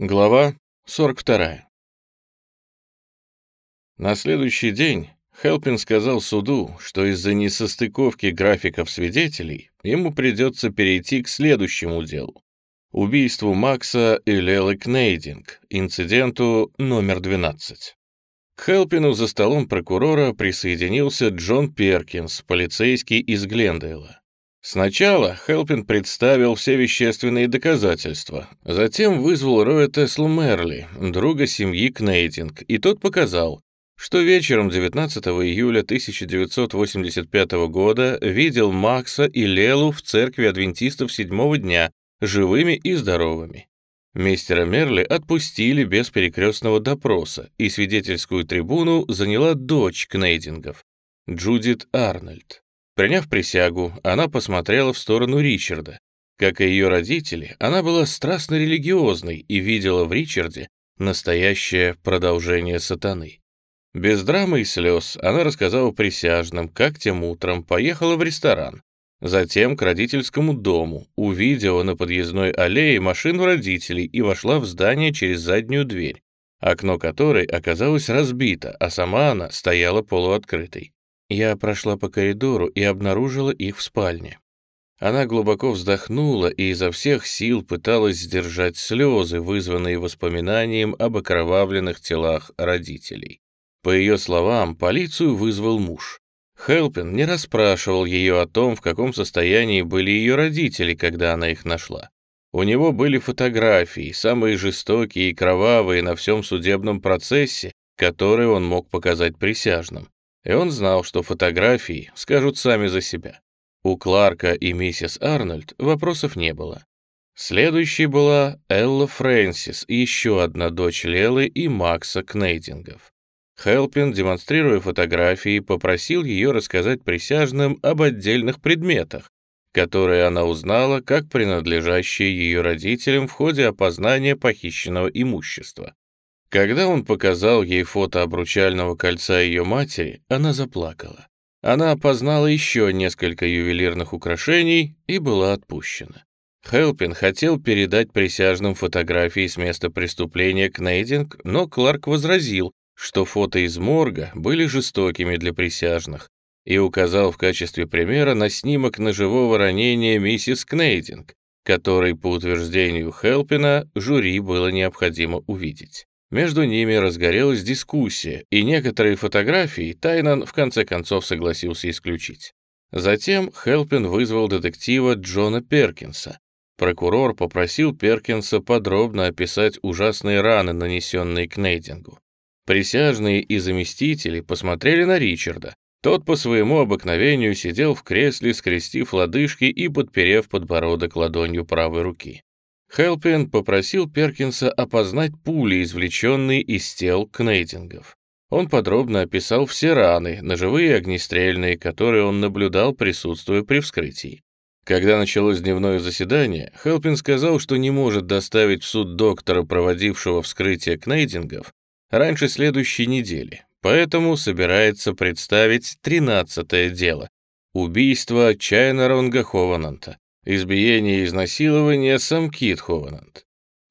Глава 42. На следующий день Хелпин сказал суду, что из-за несостыковки графиков свидетелей ему придется перейти к следующему делу — убийству Макса и Лелы Кнейдинг, инциденту номер 12. К Хелпину за столом прокурора присоединился Джон Перкинс, полицейский из Глендейла. Сначала Хелпин представил все вещественные доказательства, затем вызвал Роя Теслу Мерли, друга семьи Кнейтинг, и тот показал, что вечером 19 июля 1985 года видел Макса и Лелу в церкви адвентистов седьмого дня, живыми и здоровыми. Мистера Мерли отпустили без перекрестного допроса, и свидетельскую трибуну заняла дочь Кнейдингов, Джудит Арнольд. Приняв присягу, она посмотрела в сторону Ричарда. Как и ее родители, она была страстно религиозной и видела в Ричарде настоящее продолжение сатаны. Без драмы и слез она рассказала присяжным, как тем утром поехала в ресторан, затем к родительскому дому, увидела на подъездной аллее машину родителей и вошла в здание через заднюю дверь, окно которой оказалось разбито, а сама она стояла полуоткрытой. Я прошла по коридору и обнаружила их в спальне. Она глубоко вздохнула и изо всех сил пыталась сдержать слезы, вызванные воспоминанием об окровавленных телах родителей. По ее словам, полицию вызвал муж. Хелпин не расспрашивал ее о том, в каком состоянии были ее родители, когда она их нашла. У него были фотографии, самые жестокие и кровавые на всем судебном процессе, которые он мог показать присяжным и он знал, что фотографии скажут сами за себя. У Кларка и миссис Арнольд вопросов не было. Следующей была Элла Фрэнсис, еще одна дочь Лелы и Макса Кнейдингов. Хелпин, демонстрируя фотографии, попросил ее рассказать присяжным об отдельных предметах, которые она узнала как принадлежащие ее родителям в ходе опознания похищенного имущества. Когда он показал ей фото обручального кольца ее матери, она заплакала. Она опознала еще несколько ювелирных украшений и была отпущена. Хелпин хотел передать присяжным фотографии с места преступления Кнейдинг, но Кларк возразил, что фото из морга были жестокими для присяжных, и указал в качестве примера на снимок ножевого ранения миссис Кнейдинг, который, по утверждению Хелпина, жюри было необходимо увидеть. Между ними разгорелась дискуссия, и некоторые фотографии Тайнан в конце концов согласился исключить. Затем Хелпин вызвал детектива Джона Перкинса. Прокурор попросил Перкинса подробно описать ужасные раны, нанесенные Кнейдингу. Присяжные и заместители посмотрели на Ричарда. Тот по своему обыкновению сидел в кресле, скрестив лодыжки и подперев подбородок ладонью правой руки. Хелпин попросил Перкинса опознать пули, извлеченные из тел кнейтингов. Он подробно описал все раны, ножевые и огнестрельные, которые он наблюдал, присутствуя при вскрытии. Когда началось дневное заседание, Хелпин сказал, что не может доставить в суд доктора, проводившего вскрытие кнейтингов, раньше следующей недели, поэтому собирается представить тринадцатое дело — убийство Чайна Ронга Ховананта, избиение и изнасилование Самкит Ховананд.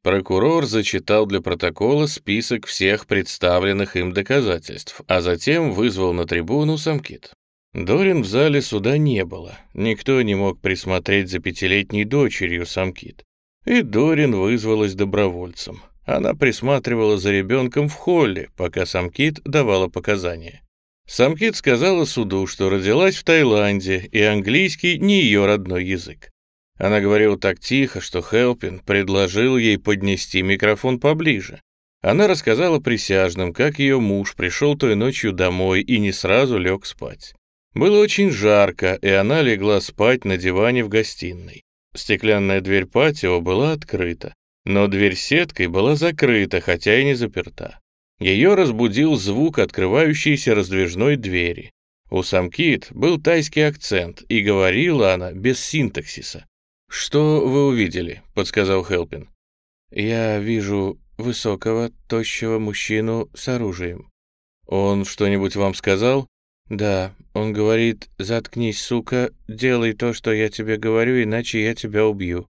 Прокурор зачитал для протокола список всех представленных им доказательств, а затем вызвал на трибуну Самкит. Дорин в зале суда не было, никто не мог присмотреть за пятилетней дочерью Самкит. И Дорин вызвалась добровольцем. Она присматривала за ребенком в холле, пока Самкит давала показания. Самкит сказала суду, что родилась в Таиланде, и английский не ее родной язык. Она говорила так тихо, что Хелпин предложил ей поднести микрофон поближе. Она рассказала присяжным, как ее муж пришел той ночью домой и не сразу лег спать. Было очень жарко, и она легла спать на диване в гостиной. Стеклянная дверь патио была открыта, но дверь сеткой была закрыта, хотя и не заперта. Ее разбудил звук открывающейся раздвижной двери. У Самкит был тайский акцент, и говорила она без синтаксиса. «Что вы увидели?» — подсказал Хелпин. «Я вижу высокого, тощего мужчину с оружием». «Он что-нибудь вам сказал?» «Да, он говорит, заткнись, сука, делай то, что я тебе говорю, иначе я тебя убью».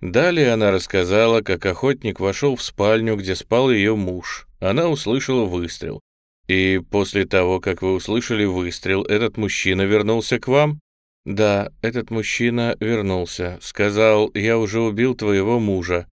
Далее она рассказала, как охотник вошел в спальню, где спал ее муж. Она услышала выстрел. «И после того, как вы услышали выстрел, этот мужчина вернулся к вам?» «Да, этот мужчина вернулся. Сказал, я уже убил твоего мужа».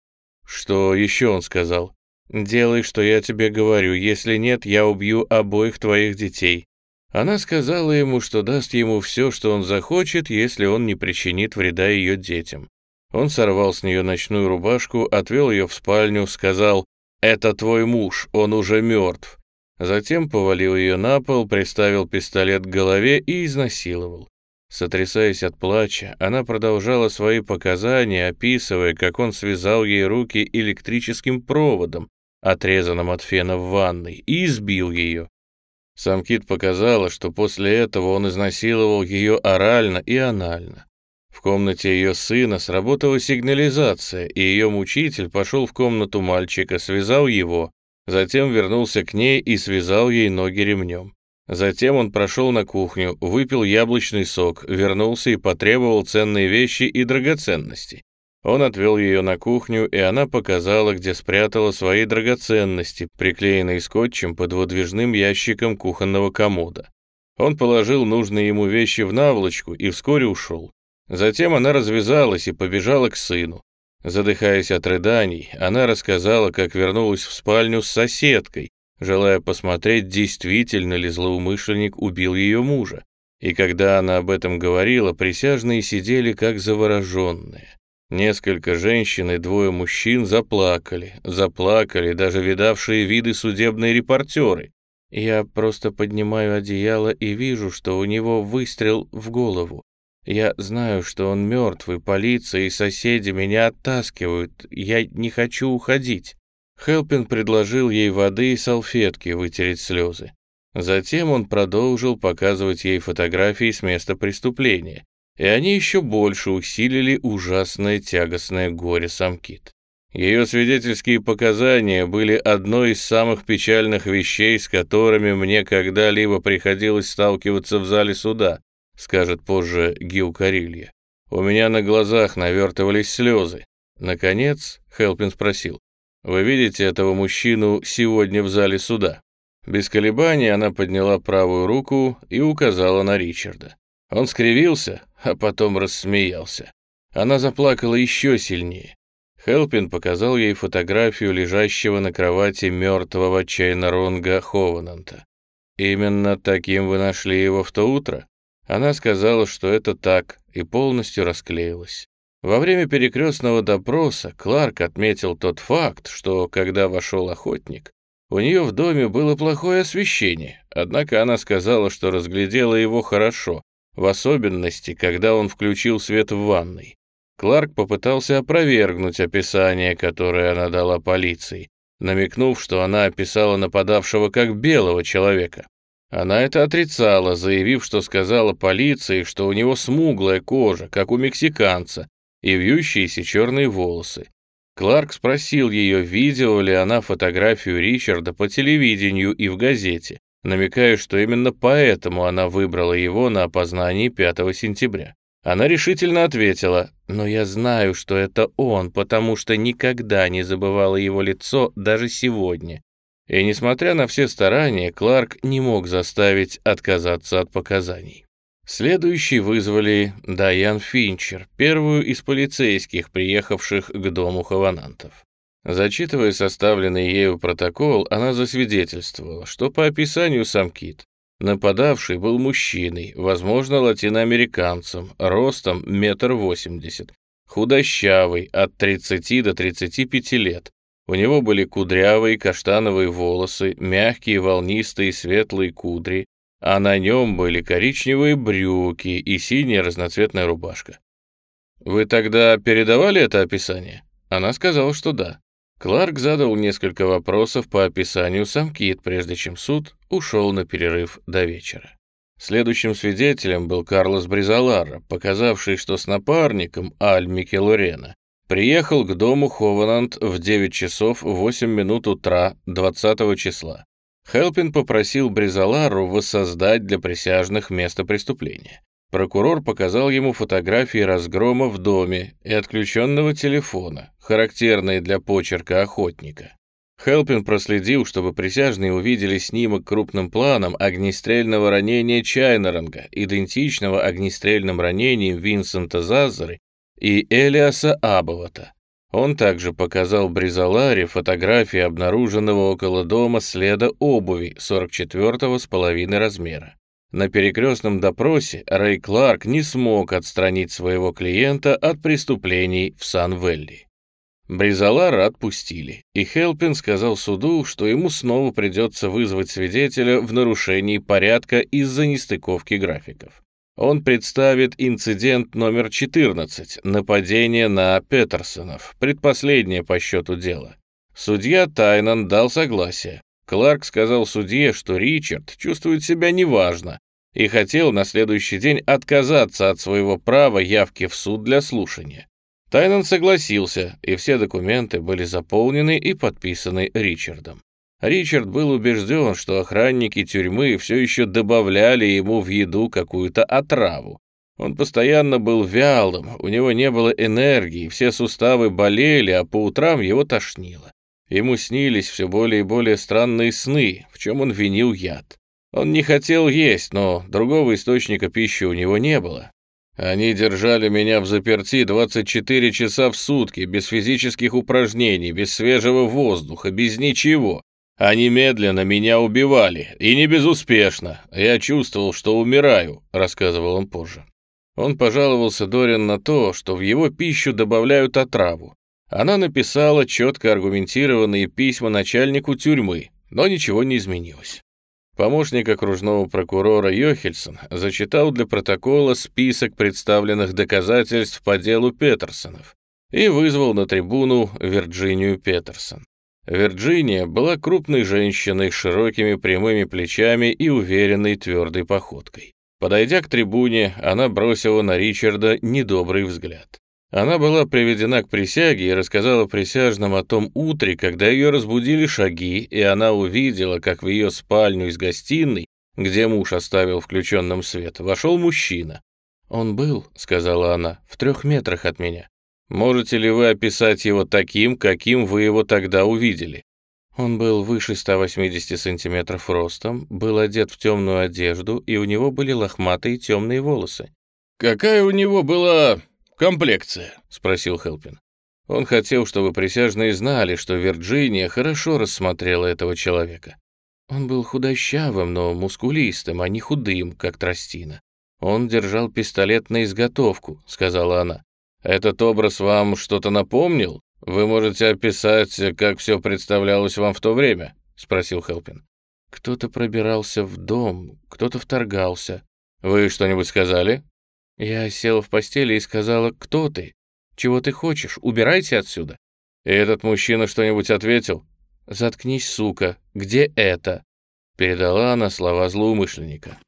«Что еще он сказал?» «Делай, что я тебе говорю. Если нет, я убью обоих твоих детей». Она сказала ему, что даст ему все, что он захочет, если он не причинит вреда ее детям. Он сорвал с нее ночную рубашку, отвел ее в спальню, сказал «Это твой муж, он уже мертв». Затем повалил ее на пол, приставил пистолет к голове и изнасиловал. Сотрясаясь от плача, она продолжала свои показания, описывая, как он связал ей руки электрическим проводом, отрезанным от фена в ванной, и избил ее. Сам Кит показала, что после этого он изнасиловал ее орально и анально. В комнате ее сына сработала сигнализация, и ее мучитель пошел в комнату мальчика, связал его, затем вернулся к ней и связал ей ноги ремнем. Затем он прошел на кухню, выпил яблочный сок, вернулся и потребовал ценные вещи и драгоценности. Он отвел ее на кухню, и она показала, где спрятала свои драгоценности, приклеенные скотчем под выдвижным ящиком кухонного комода. Он положил нужные ему вещи в наволочку и вскоре ушел. Затем она развязалась и побежала к сыну. Задыхаясь от рыданий, она рассказала, как вернулась в спальню с соседкой, желая посмотреть, действительно ли злоумышленник убил ее мужа. И когда она об этом говорила, присяжные сидели как завороженные. Несколько женщин и двое мужчин заплакали, заплакали даже видавшие виды судебные репортеры. Я просто поднимаю одеяло и вижу, что у него выстрел в голову. Я знаю, что он мертв, и полиция, и соседи меня оттаскивают. Я не хочу уходить». Хелпин предложил ей воды и салфетки вытереть слезы. Затем он продолжил показывать ей фотографии с места преступления, и они еще больше усилили ужасное тягостное горе Самкит. Ее свидетельские показания были одной из самых печальных вещей, с которыми мне когда-либо приходилось сталкиваться в зале суда, скажет позже Гил Карилья. У меня на глазах навертывались слезы. Наконец, Хелпин спросил, «Вы видите этого мужчину сегодня в зале суда?» Без колебаний она подняла правую руку и указала на Ричарда. Он скривился, а потом рассмеялся. Она заплакала еще сильнее. Хелпин показал ей фотографию лежащего на кровати мертвого Чайнаронга Ховананта. «Именно таким вы нашли его в то утро?» Она сказала, что это так, и полностью расклеилась. Во время перекрестного допроса Кларк отметил тот факт, что, когда вошел охотник, у нее в доме было плохое освещение, однако она сказала, что разглядела его хорошо, в особенности, когда он включил свет в ванной. Кларк попытался опровергнуть описание, которое она дала полиции, намекнув, что она описала нападавшего как белого человека. Она это отрицала, заявив, что сказала полиции, что у него смуглая кожа, как у мексиканца, и вьющиеся черные волосы. Кларк спросил ее, видела ли она фотографию Ричарда по телевидению и в газете, намекая, что именно поэтому она выбрала его на опознании 5 сентября. Она решительно ответила, «Но я знаю, что это он, потому что никогда не забывала его лицо даже сегодня. И несмотря на все старания, Кларк не мог заставить отказаться от показаний. Следующий вызвали Дайан Финчер, первую из полицейских, приехавших к дому Хаванантов. Зачитывая составленный ею протокол, она засвидетельствовала, что по описанию сам Кит, нападавший был мужчиной, возможно, латиноамериканцем, ростом метр восемьдесят, худощавый, от 30 до 35 лет, у него были кудрявые каштановые волосы, мягкие волнистые светлые кудри, а на нем были коричневые брюки и синяя разноцветная рубашка. «Вы тогда передавали это описание?» Она сказала, что да. Кларк задал несколько вопросов по описанию сам Кит, прежде чем суд ушел на перерыв до вечера. Следующим свидетелем был Карлос Бризалара, показавший, что с напарником Аль Микелорена Приехал к дому Хованант в 9 часов 8 минут утра 20 числа. Хелпин попросил Бризалару воссоздать для присяжных место преступления. Прокурор показал ему фотографии разгрома в доме и отключенного телефона, характерные для почерка охотника. Хелпин проследил, чтобы присяжные увидели снимок крупным планом огнестрельного ранения Чайнеранга, идентичного огнестрельным ранениям Винсента Зазары и Элиаса Абовата. Он также показал Бризаларе фотографии обнаруженного около дома следа обуви 44-го с половиной размера. На перекрестном допросе Рэй Кларк не смог отстранить своего клиента от преступлений в Сан-Велли. Бризалара отпустили, и Хелпин сказал суду, что ему снова придется вызвать свидетеля в нарушении порядка из-за нестыковки графиков. Он представит инцидент номер 14 — нападение на Петерсонов, предпоследнее по счету дела. Судья Тайнан дал согласие. Кларк сказал судье, что Ричард чувствует себя неважно и хотел на следующий день отказаться от своего права явки в суд для слушания. Тайнан согласился, и все документы были заполнены и подписаны Ричардом. Ричард был убежден, что охранники тюрьмы все еще добавляли ему в еду какую-то отраву. Он постоянно был вялым, у него не было энергии, все суставы болели, а по утрам его тошнило. Ему снились все более и более странные сны, в чем он винил яд. Он не хотел есть, но другого источника пищи у него не было. Они держали меня в заперти 24 часа в сутки, без физических упражнений, без свежего воздуха, без ничего. Они медленно меня убивали, и не безуспешно. Я чувствовал, что умираю», — рассказывал он позже. Он пожаловался Дорин на то, что в его пищу добавляют отраву. Она написала четко аргументированные письма начальнику тюрьмы, но ничего не изменилось. Помощник окружного прокурора Йохельсон зачитал для протокола список представленных доказательств по делу Петерсонов и вызвал на трибуну Вирджинию Петерсон. Вирджиния была крупной женщиной с широкими прямыми плечами и уверенной твердой походкой. Подойдя к трибуне, она бросила на Ричарда недобрый взгляд. Она была приведена к присяге и рассказала присяжным о том утре, когда ее разбудили шаги, и она увидела, как в ее спальню из гостиной, где муж оставил включенным свет, вошел мужчина. «Он был», — сказала она, — «в трех метрах от меня. Можете ли вы описать его таким, каким вы его тогда увидели? Он был выше 180 сантиметров ростом, был одет в темную одежду, и у него были лохматые темные волосы. «Какая у него была комплекция?» — спросил Хелпин. Он хотел, чтобы присяжные знали, что Вирджиния хорошо рассмотрела этого человека. Он был худощавым, но мускулистым, а не худым, как тростина. Он держал пистолет на изготовку, сказала она. Этот образ вам что-то напомнил? Вы можете описать, как все представлялось вам в то время?» — спросил Хелпин. «Кто-то пробирался в дом, кто-то вторгался. Вы что-нибудь сказали?» Я села в постели и сказала, «Кто ты? Чего ты хочешь? Убирайся отсюда». И этот мужчина что-нибудь ответил? «Заткнись, сука, где это?» Передала она слова злоумышленника.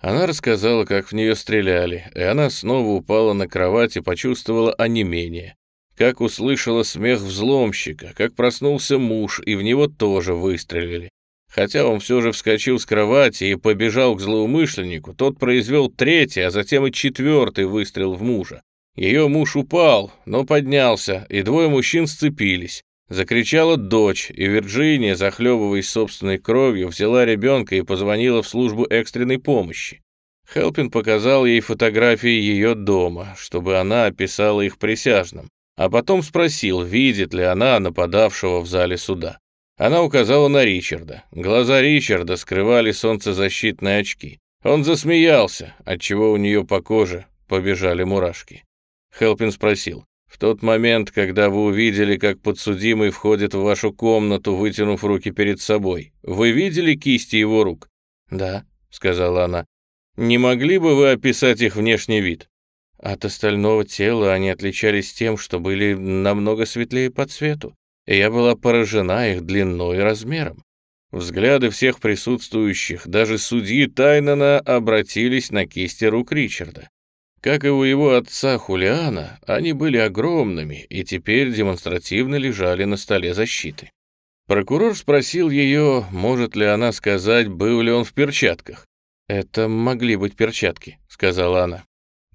Она рассказала, как в нее стреляли, и она снова упала на кровать и почувствовала онемение. Как услышала смех взломщика, как проснулся муж, и в него тоже выстрелили. Хотя он все же вскочил с кровати и побежал к злоумышленнику, тот произвел третий, а затем и четвертый выстрел в мужа. Ее муж упал, но поднялся, и двое мужчин сцепились. Закричала дочь, и Вирджиния, захлебываясь собственной кровью, взяла ребенка и позвонила в службу экстренной помощи. Хелпин показал ей фотографии ее дома, чтобы она описала их присяжным, а потом спросил, видит ли она нападавшего в зале суда. Она указала на Ричарда. Глаза Ричарда скрывали солнцезащитные очки. Он засмеялся, отчего у нее по коже побежали мурашки. Хелпин спросил, в тот момент, когда вы увидели, как подсудимый входит в вашу комнату, вытянув руки перед собой, вы видели кисти его рук? Да, сказала она. Не могли бы вы описать их внешний вид? От остального тела они отличались тем, что были намного светлее по цвету, и я была поражена их длиной и размером. Взгляды всех присутствующих, даже судьи Тайнана, обратились на кисти рук Ричарда. Как и у его отца Хулиана, они были огромными и теперь демонстративно лежали на столе защиты. Прокурор спросил ее, может ли она сказать, был ли он в перчатках. «Это могли быть перчатки», — сказала она.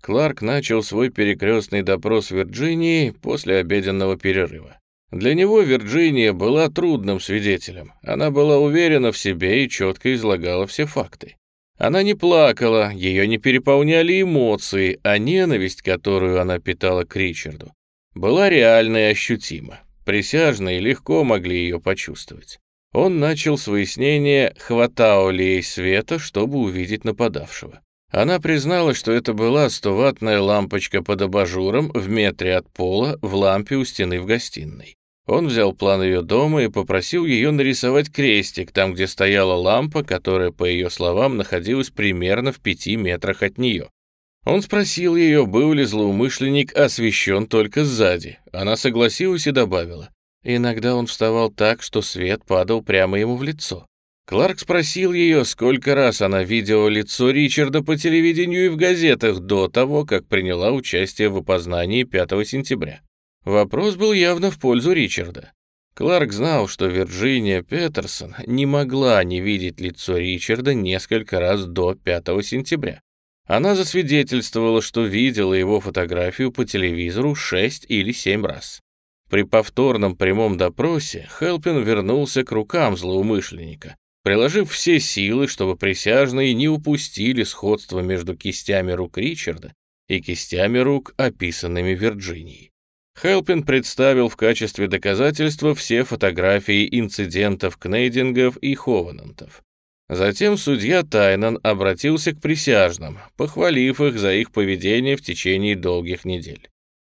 Кларк начал свой перекрестный допрос Вирджинии после обеденного перерыва. Для него Вирджиния была трудным свидетелем. Она была уверена в себе и четко излагала все факты. Она не плакала, ее не переполняли эмоции, а ненависть, которую она питала к Ричарду, была реальна и ощутима. Присяжные легко могли ее почувствовать. Он начал с выяснения, хватало ли ей света, чтобы увидеть нападавшего. Она признала, что это была 100-ваттная лампочка под абажуром в метре от пола в лампе у стены в гостиной. Он взял план ее дома и попросил ее нарисовать крестик там, где стояла лампа, которая, по ее словам, находилась примерно в пяти метрах от нее. Он спросил ее, был ли злоумышленник освещен только сзади. Она согласилась и добавила. Иногда он вставал так, что свет падал прямо ему в лицо. Кларк спросил ее, сколько раз она видела лицо Ричарда по телевидению и в газетах до того, как приняла участие в опознании 5 сентября. Вопрос был явно в пользу Ричарда. Кларк знал, что Вирджиния Петерсон не могла не видеть лицо Ричарда несколько раз до 5 сентября. Она засвидетельствовала, что видела его фотографию по телевизору шесть или семь раз. При повторном прямом допросе Хелпин вернулся к рукам злоумышленника, приложив все силы, чтобы присяжные не упустили сходство между кистями рук Ричарда и кистями рук, описанными Вирджинией. Хелпин представил в качестве доказательства все фотографии инцидентов Кнейдингов и Хованантов. Затем судья Тайнан обратился к присяжным, похвалив их за их поведение в течение долгих недель.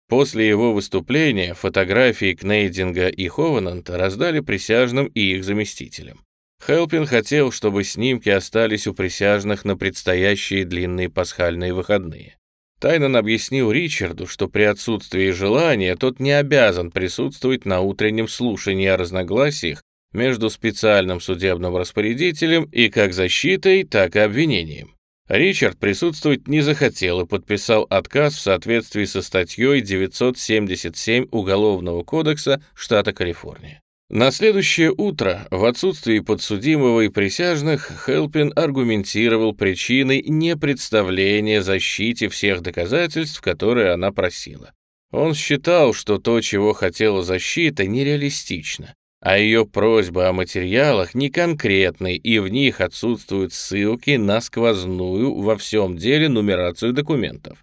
После его выступления фотографии Кнейдинга и Ховананта раздали присяжным и их заместителям. Хелпин хотел, чтобы снимки остались у присяжных на предстоящие длинные пасхальные выходные. Тайнан объяснил Ричарду, что при отсутствии желания тот не обязан присутствовать на утреннем слушании о разногласиях между специальным судебным распорядителем и как защитой, так и обвинением. Ричард присутствовать не захотел и подписал отказ в соответствии со статьей 977 Уголовного кодекса штата Калифорния. На следующее утро, в отсутствии подсудимого и присяжных, Хелпин аргументировал причиной непредставления защите всех доказательств, которые она просила. Он считал, что то, чего хотела защита, нереалистично, а ее просьба о материалах не конкретны, и в них отсутствуют ссылки на сквозную во всем деле нумерацию документов.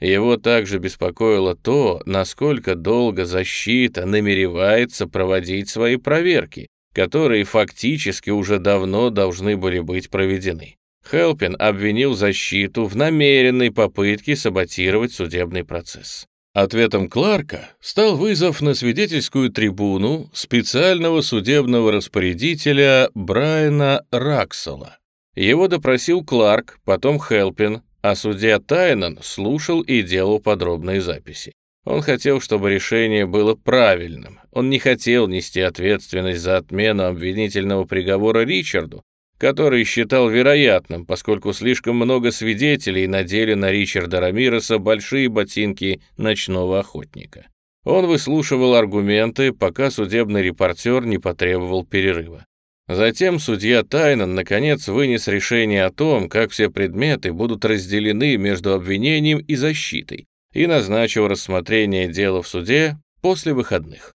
Его также беспокоило то, насколько долго защита намеревается проводить свои проверки, которые фактически уже давно должны были быть проведены. Хелпин обвинил защиту в намеренной попытке саботировать судебный процесс. Ответом Кларка стал вызов на свидетельскую трибуну специального судебного распорядителя Брайана Раксела. Его допросил Кларк, потом Хелпин, а судья Тайнан слушал и делал подробные записи. Он хотел, чтобы решение было правильным. Он не хотел нести ответственность за отмену обвинительного приговора Ричарду, который считал вероятным, поскольку слишком много свидетелей надели на Ричарда Рамиреса большие ботинки ночного охотника. Он выслушивал аргументы, пока судебный репортер не потребовал перерыва. Затем судья Тайнан наконец вынес решение о том, как все предметы будут разделены между обвинением и защитой, и назначил рассмотрение дела в суде после выходных.